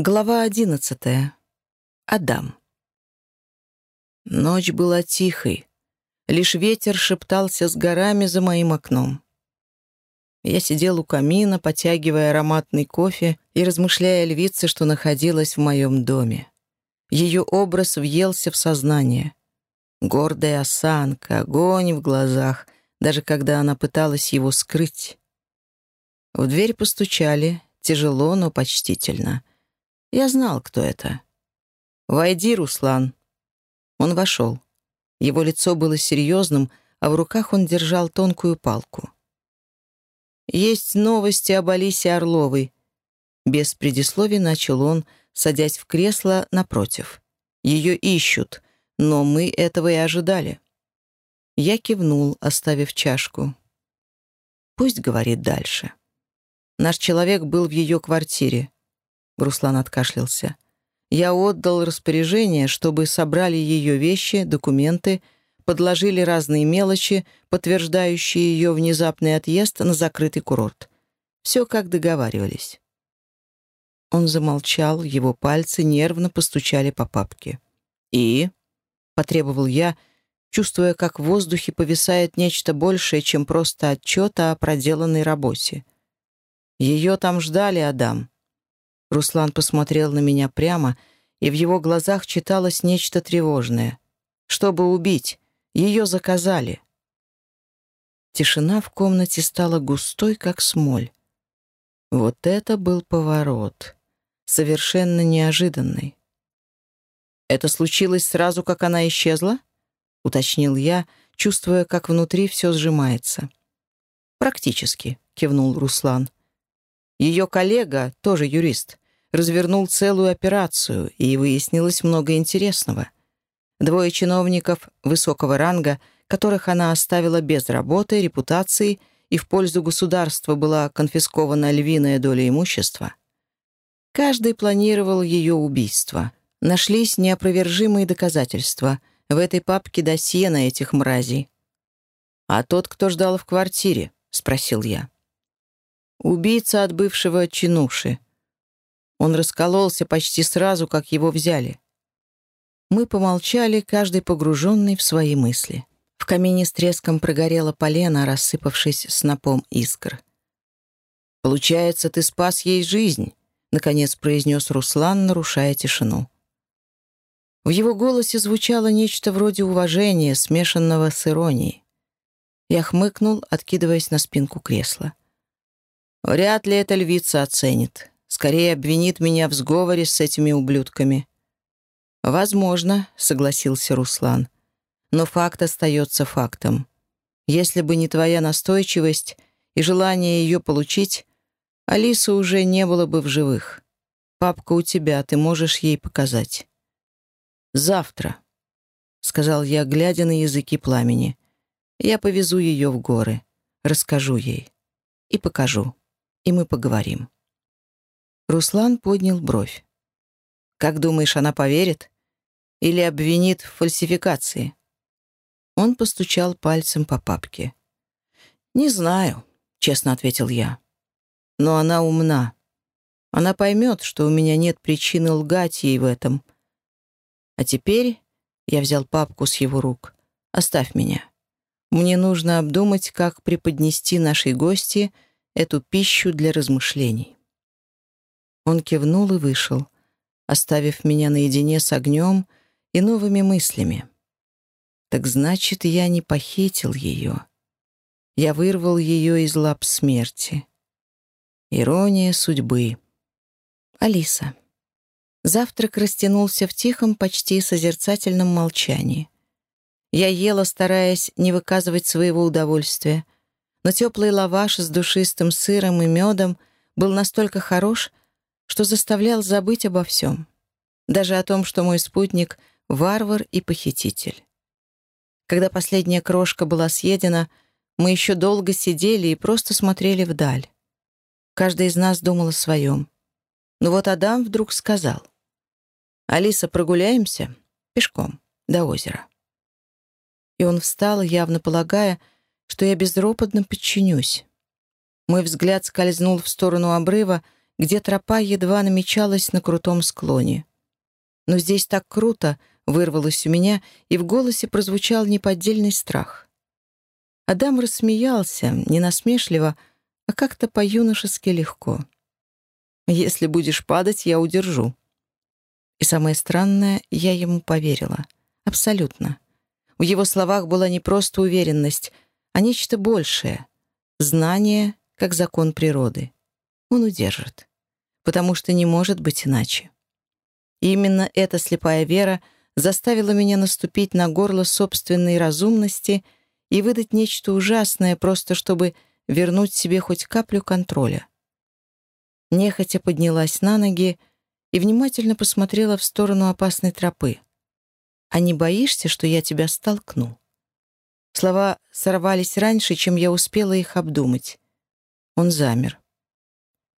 Глава одиннадцатая. Адам. Ночь была тихой. Лишь ветер шептался с горами за моим окном. Я сидел у камина, потягивая ароматный кофе и размышляя о львице, что находилась в моем доме. Ее образ въелся в сознание. Гордая осанка, огонь в глазах, даже когда она пыталась его скрыть. В дверь постучали, тяжело, но почтительно — я знал, кто это. «Войди, Руслан». Он вошел. Его лицо было серьезным, а в руках он держал тонкую палку. «Есть новости об Алисе Орловой». Без предисловий начал он, садясь в кресло напротив. «Ее ищут, но мы этого и ожидали». Я кивнул, оставив чашку. «Пусть говорит дальше». Наш человек был в ее квартире. Руслан откашлялся. «Я отдал распоряжение, чтобы собрали ее вещи, документы, подложили разные мелочи, подтверждающие ее внезапный отъезд на закрытый курорт. Все как договаривались». Он замолчал, его пальцы нервно постучали по папке. «И?» — потребовал я, чувствуя, как в воздухе повисает нечто большее, чем просто отчет о проделанной работе. «Ее там ждали, Адам. Руслан посмотрел на меня прямо, и в его глазах читалось нечто тревожное. «Чтобы убить, ее заказали». Тишина в комнате стала густой, как смоль. Вот это был поворот. Совершенно неожиданный. «Это случилось сразу, как она исчезла?» — уточнил я, чувствуя, как внутри все сжимается. «Практически», — кивнул Руслан. Ее коллега, тоже юрист, развернул целую операцию, и выяснилось много интересного. Двое чиновников высокого ранга, которых она оставила без работы, репутации и в пользу государства была конфискована львиная доля имущества. Каждый планировал ее убийство. Нашлись неопровержимые доказательства. В этой папке досье на этих мразей. «А тот, кто ждал в квартире?» — спросил я. Убийца от бывшего чинуши. Он раскололся почти сразу, как его взяли. Мы помолчали, каждый погруженный в свои мысли. В камине с треском прогорела полена, рассыпавшись снопом искр. «Получается, ты спас ей жизнь», — наконец произнес Руслан, нарушая тишину. В его голосе звучало нечто вроде уважения, смешанного с иронией. Я хмыкнул, откидываясь на спинку кресла. Вряд ли эта львица оценит. Скорее обвинит меня в сговоре с этими ублюдками. «Возможно», — согласился Руслан. «Но факт остается фактом. Если бы не твоя настойчивость и желание ее получить, Алисы уже не было бы в живых. Папка у тебя, ты можешь ей показать». «Завтра», — сказал я, глядя на языки пламени. «Я повезу ее в горы, расскажу ей и покажу» и мы поговорим». Руслан поднял бровь. «Как думаешь, она поверит? Или обвинит в фальсификации?» Он постучал пальцем по папке. «Не знаю», — честно ответил я. «Но она умна. Она поймет, что у меня нет причины лгать ей в этом. А теперь...» — я взял папку с его рук. «Оставь меня. Мне нужно обдумать, как преподнести нашей гости — эту пищу для размышлений. Он кивнул и вышел, оставив меня наедине с огнем и новыми мыслями. Так значит, я не похитил ее. Я вырвал ее из лап смерти. Ирония судьбы. Алиса. Завтрак растянулся в тихом, почти созерцательном молчании. Я ела, стараясь не выказывать своего удовольствия — но теплый лаваш с душистым сыром и медом был настолько хорош, что заставлял забыть обо всем. Даже о том, что мой спутник — варвар и похититель. Когда последняя крошка была съедена, мы еще долго сидели и просто смотрели вдаль. Каждый из нас думал о своем. Но вот Адам вдруг сказал. «Алиса, прогуляемся? Пешком, до озера». И он встал, явно полагая, что я безропотно подчинюсь. Мой взгляд скользнул в сторону обрыва, где тропа едва намечалась на крутом склоне. Но здесь так круто, вырвалось у меня, и в голосе прозвучал неподдельный страх. Адам рассмеялся, не насмешливо, а как-то по-юношески легко. «Если будешь падать, я удержу». И самое странное, я ему поверила. Абсолютно. В его словах была не просто уверенность, а нечто большее. Знание, как закон природы. Он удержит. Потому что не может быть иначе. Именно эта слепая вера заставила меня наступить на горло собственной разумности и выдать нечто ужасное, просто чтобы вернуть себе хоть каплю контроля. Нехотя поднялась на ноги и внимательно посмотрела в сторону опасной тропы. «А не боишься, что я тебя столкну?» Слова сорвались раньше, чем я успела их обдумать. Он замер.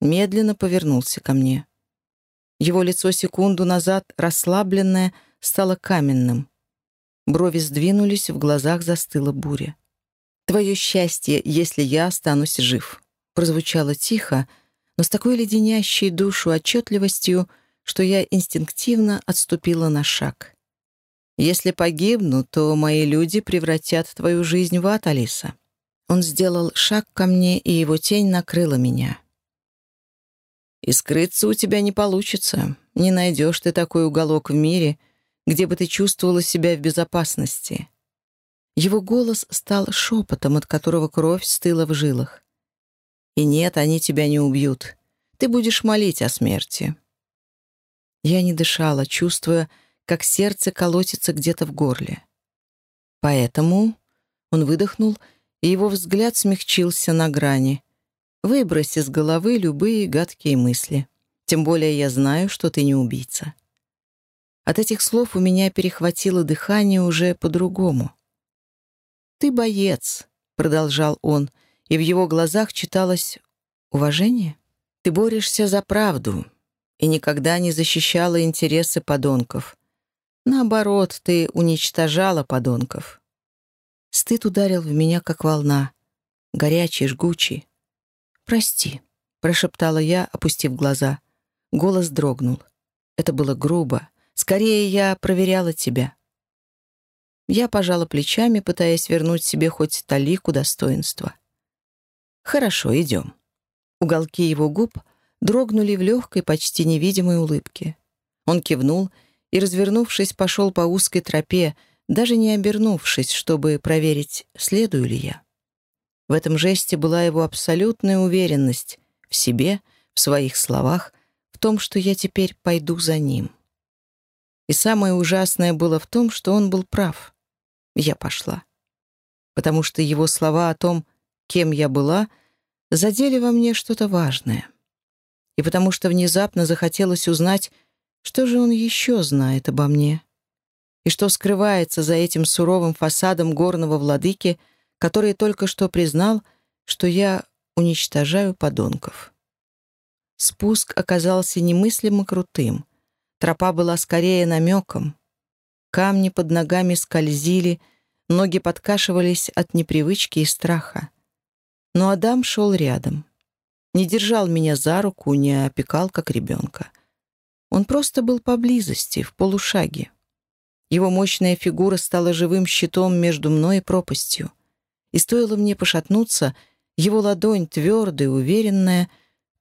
Медленно повернулся ко мне. Его лицо секунду назад, расслабленное, стало каменным. Брови сдвинулись, в глазах застыла буря. «Твое счастье, если я останусь жив», прозвучало тихо, но с такой леденящей душу отчетливостью, что я инстинктивно отступила на шаг. «Если погибну, то мои люди превратят твою жизнь в ад, Алиса». Он сделал шаг ко мне, и его тень накрыла меня. «И скрыться у тебя не получится. Не найдешь ты такой уголок в мире, где бы ты чувствовала себя в безопасности. Его голос стал шепотом, от которого кровь стыла в жилах. «И нет, они тебя не убьют. Ты будешь молить о смерти». Я не дышала, чувствуя, как сердце колотится где-то в горле. Поэтому он выдохнул, и его взгляд смягчился на грани. «Выбрось из головы любые гадкие мысли. Тем более я знаю, что ты не убийца». От этих слов у меня перехватило дыхание уже по-другому. «Ты боец», — продолжал он, и в его глазах читалось уважение. «Ты борешься за правду и никогда не защищала интересы подонков. Наоборот, ты уничтожала подонков». Стыд ударил в меня, как волна, горячий, жгучий. «Прости», — прошептала я, опустив глаза. Голос дрогнул. Это было грубо. Скорее, я проверяла тебя. Я пожала плечами, пытаясь вернуть себе хоть талику достоинства. «Хорошо, идем». Уголки его губ дрогнули в легкой, почти невидимой улыбке. Он кивнул и, развернувшись, пошел по узкой тропе, даже не обернувшись, чтобы проверить, следую ли я. В этом жесте была его абсолютная уверенность в себе, в своих словах, в том, что я теперь пойду за ним. И самое ужасное было в том, что он был прав я пошла. Потому что его слова о том, кем я была, задели во мне что-то важное. И потому что внезапно захотелось узнать, что же он еще знает обо мне. И что скрывается за этим суровым фасадом горного владыки, который только что признал, что я уничтожаю подонков. Спуск оказался немыслимо крутым. Тропа была скорее намеком. Камни под ногами скользили, ноги подкашивались от непривычки и страха. Но Адам шел рядом. Не держал меня за руку, не опекал, как ребенка. Он просто был поблизости, в полушаге. Его мощная фигура стала живым щитом между мной и пропастью. И стоило мне пошатнуться, его ладонь, твердая, уверенная,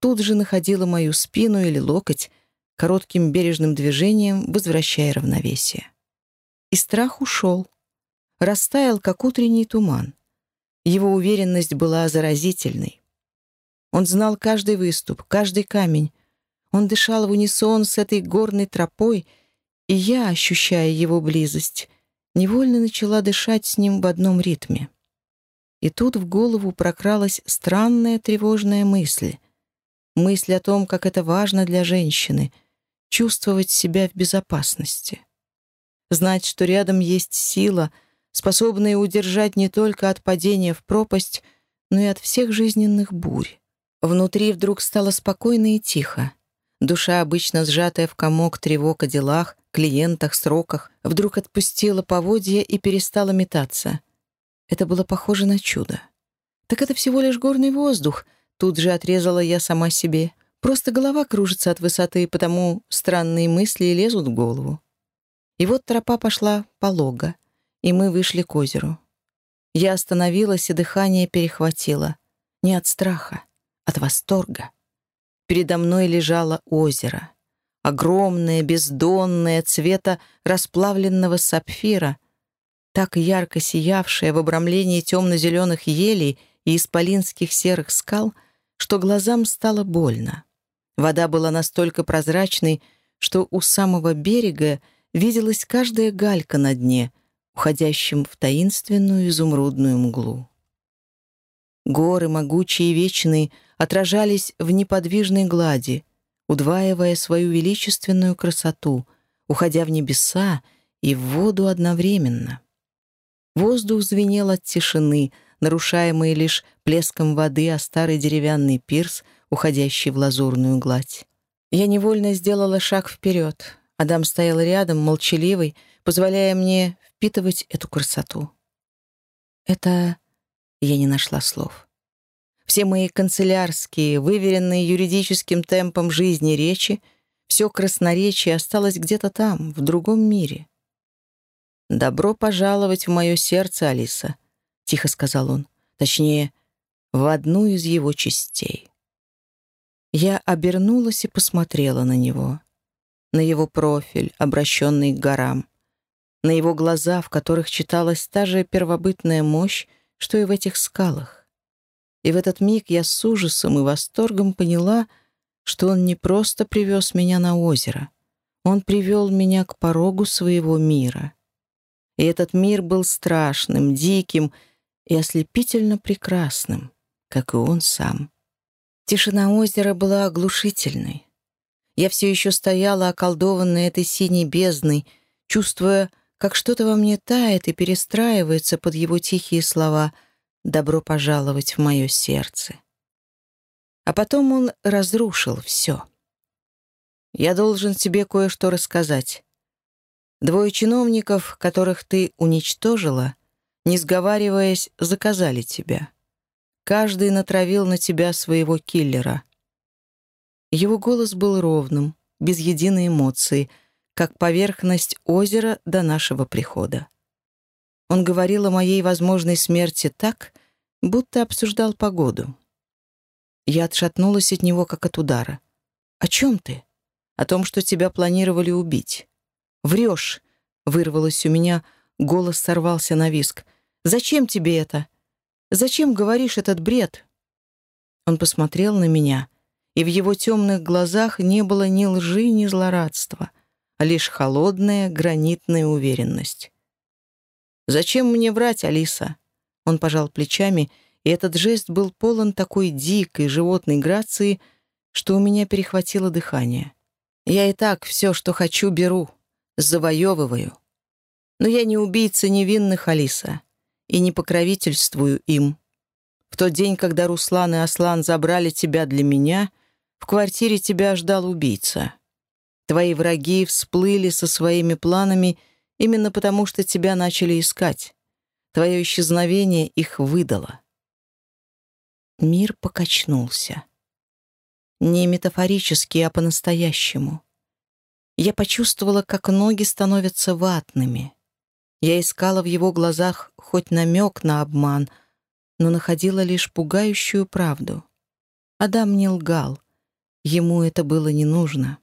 тут же находила мою спину или локоть, коротким бережным движением возвращая равновесие. И страх ушел. Растаял, как утренний туман. Его уверенность была заразительной. Он знал каждый выступ, каждый камень. Он дышал в унисон с этой горной тропой, и я, ощущая его близость, невольно начала дышать с ним в одном ритме. И тут в голову прокралась странная тревожная мысль. Мысль о том, как это важно для женщины — чувствовать себя в безопасности знать, что рядом есть сила, способная удержать не только от падения в пропасть, но и от всех жизненных бурь. Внутри вдруг стало спокойно и тихо. Душа, обычно сжатая в комок тревог о делах, клиентах, сроках, вдруг отпустила поводья и перестала метаться. Это было похоже на чудо. «Так это всего лишь горный воздух», — тут же отрезала я сама себе. Просто голова кружится от высоты, потому странные мысли лезут в голову. И вот тропа пошла полого, и мы вышли к озеру. Я остановилась, и дыхание перехватило. Не от страха, от восторга. Передо мной лежало озеро. Огромное, бездонное, цвета расплавленного сапфира, так ярко сиявшее в обрамлении темно-зеленых елей и исполинских серых скал, что глазам стало больно. Вода была настолько прозрачной, что у самого берега виделась каждая галька на дне, уходящем в таинственную изумрудную мглу. Горы, могучие и вечные, отражались в неподвижной глади, удваивая свою величественную красоту, уходя в небеса и в воду одновременно. Воздух звенел от тишины, нарушаемый лишь плеском воды о старый деревянный пирс, уходящий в лазурную гладь. Я невольно сделала шаг вперед. Адам стоял рядом, молчаливый, позволяя мне впитывать эту красоту. Это... Я не нашла слов. Все мои канцелярские, выверенные юридическим темпом жизни речи, все красноречие осталось где-то там, в другом мире. «Добро пожаловать в мое сердце, Алиса», — тихо сказал он. Точнее, в одну из его частей. Я обернулась и посмотрела на него. На его профиль, обращенный к горам. На его глаза, в которых читалась та же первобытная мощь, что и в этих скалах. И в этот миг я с ужасом и восторгом поняла, что он не просто привез меня на озеро. Он привел меня к порогу своего мира. И этот мир был страшным, диким и ослепительно прекрасным, как и он сам. Тишина озера была оглушительной. Я все еще стояла, околдованная этой синей бездной, чувствуя, как что-то во мне тает и перестраивается под его тихие слова — добро пожаловать в мое сердце. А потом он разрушил все. Я должен тебе кое-что рассказать. Двое чиновников, которых ты уничтожила, не сговариваясь, заказали тебя. Каждый натравил на тебя своего киллера. Его голос был ровным, без единой эмоции, как поверхность озера до нашего прихода. Он говорил о моей возможной смерти так, будто обсуждал погоду. Я отшатнулась от него, как от удара. «О чем ты?» «О том, что тебя планировали убить». «Врешь!» — вырвалось у меня, голос сорвался на виск. «Зачем тебе это? Зачем говоришь этот бред?» Он посмотрел на меня, и в его темных глазах не было ни лжи, ни злорадства, а лишь холодная гранитная уверенность. «Зачем мне врать, Алиса?» Он пожал плечами, и этот жест был полон такой дикой животной грации, что у меня перехватило дыхание. «Я и так все, что хочу, беру, завоевываю. Но я не убийца невинных, Алиса, и не покровительствую им. В тот день, когда Руслан и Аслан забрали тебя для меня, в квартире тебя ждал убийца. Твои враги всплыли со своими планами — Именно потому, что тебя начали искать. Твое исчезновение их выдало. Мир покачнулся. Не метафорически, а по-настоящему. Я почувствовала, как ноги становятся ватными. Я искала в его глазах хоть намек на обман, но находила лишь пугающую правду. Адам не лгал. Ему это было не нужно.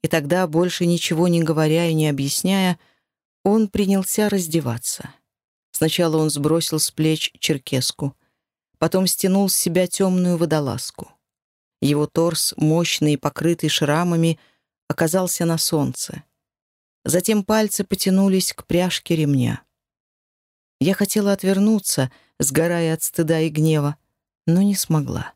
И тогда, больше ничего не говоря и не объясняя, он принялся раздеваться. Сначала он сбросил с плеч черкеску, потом стянул с себя темную водолазку. Его торс, мощный и покрытый шрамами, оказался на солнце. Затем пальцы потянулись к пряжке ремня. Я хотела отвернуться, сгорая от стыда и гнева, но не смогла.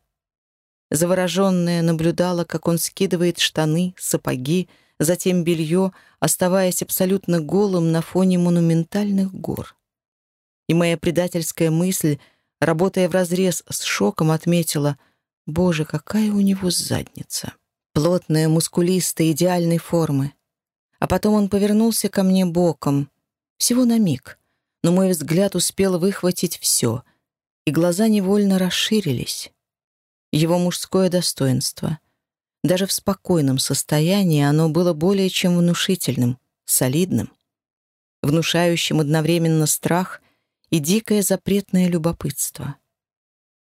Завороженная наблюдала, как он скидывает штаны, сапоги, затем белье, оставаясь абсолютно голым на фоне монументальных гор. И моя предательская мысль, работая вразрез с шоком, отметила «Боже, какая у него задница!» Плотная, мускулистая, идеальной формы. А потом он повернулся ко мне боком, всего на миг, но мой взгляд успел выхватить все, и глаза невольно расширились. его мужское достоинство. Даже в спокойном состоянии оно было более чем внушительным, солидным, внушающим одновременно страх и дикое запретное любопытство.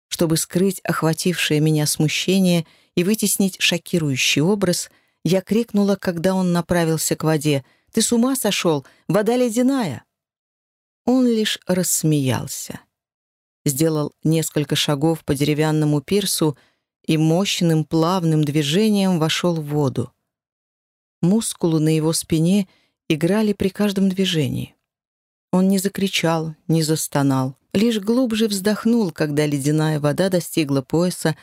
Чтобы скрыть охватившее меня смущение и вытеснить шокирующий образ, я крикнула, когда он направился к воде, «Ты с ума сошел? Вода ледяная!» Он лишь рассмеялся. Сделал несколько шагов по деревянному пирсу и мощным плавным движением вошел в воду. Мускулы на его спине играли при каждом движении. Он не закричал, не застонал, лишь глубже вздохнул, когда ледяная вода достигла пояса,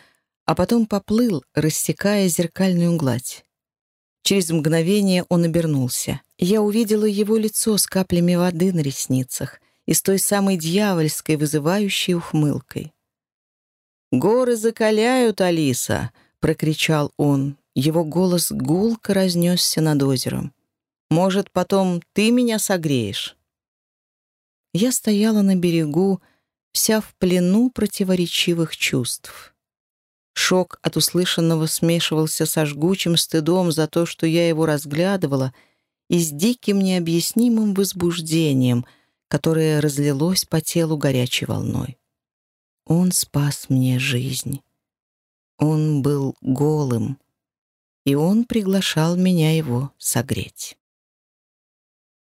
а потом поплыл, рассекая зеркальную гладь. Через мгновение он обернулся. Я увидела его лицо с каплями воды на ресницах и с той самой дьявольской, вызывающей ухмылкой. «Горы закаляют, Алиса!» — прокричал он. Его голос гулко разнесся над озером. «Может, потом ты меня согреешь?» Я стояла на берегу, вся в плену противоречивых чувств. Шок от услышанного смешивался со жгучим стыдом за то, что я его разглядывала, и с диким необъяснимым возбуждением, которое разлилось по телу горячей волной. Он спас мне жизнь. Он был голым, и он приглашал меня его согреть.